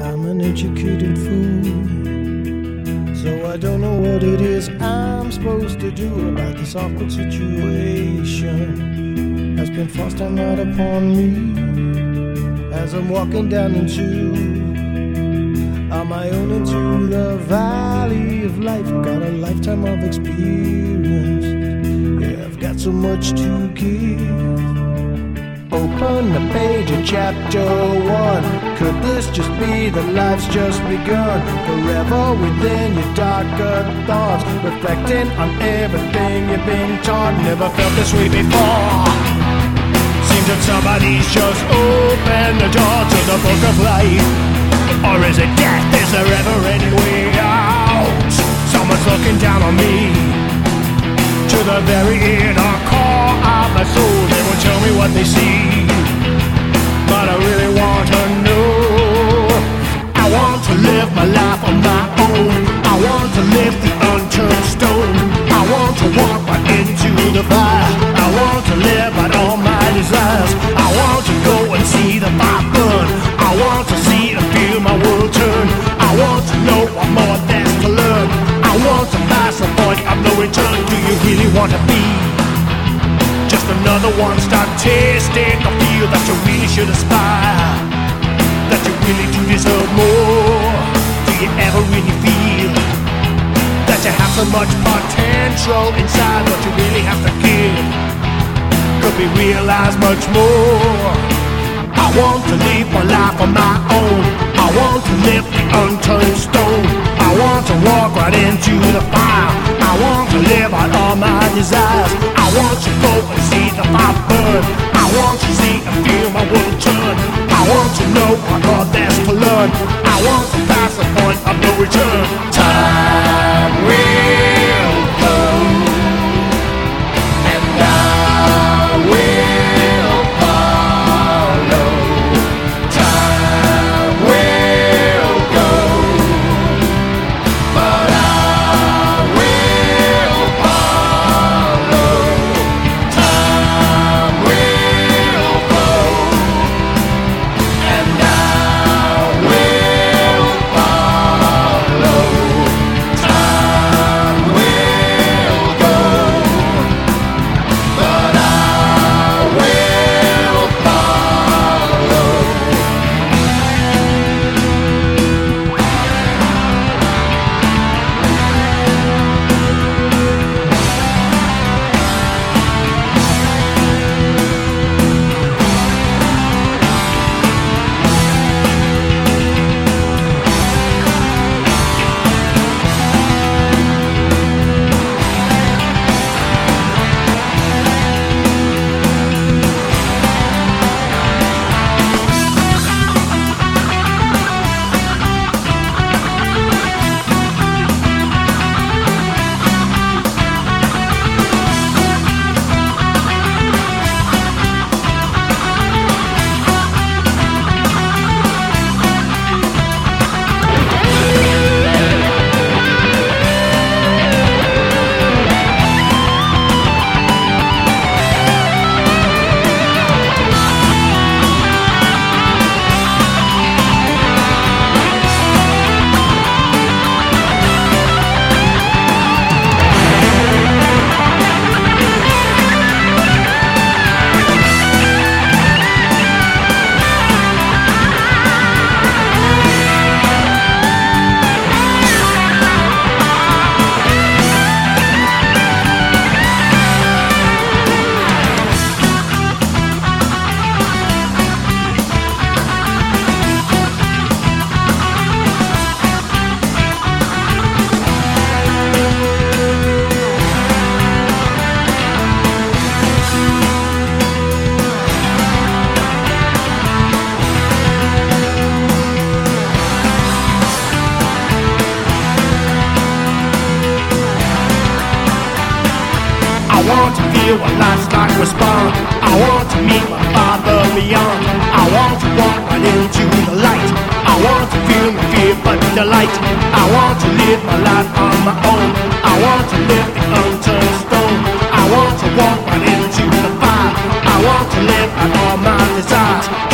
I'm an educated fool. So I don't know what it is I'm supposed to do about this awkward situation that's been forced down upon me as I'm walking down into on my own into the valley of life. Got a lifetime of experience. Yeah, I've got so much to give. Open the page in chapter one. Could this just be that life's just begun? Forever within your darker thoughts, reflecting on everything you've been taught. Never felt this way before. Seems that somebody's just opened the door to the book of life. Or is it death? Is there ever any way out? Someone's looking down on me to the very inner core of my soul. Me what they see, but I really want to know. I want to live my life on my own. I want to live the unturned another one? Start tasting the feel that you really should aspire. That you really do deserve more. Do you ever really feel that you have so much potential inside what you really have to give? Could be realized much more. I want to live my life on my own. I want to live I want to go and see the fire burn. I want to see and feel my world turn. I want to know what more there's to learn. I want to pass the point of no return. feel what life's like Respond. I want to meet my father beyond. I want to walk right into the light. I want to feel my fear but delight. I want to live my life on my own. I want to live the unturned stone. I want to walk right into the fire. I want to live out all my desires.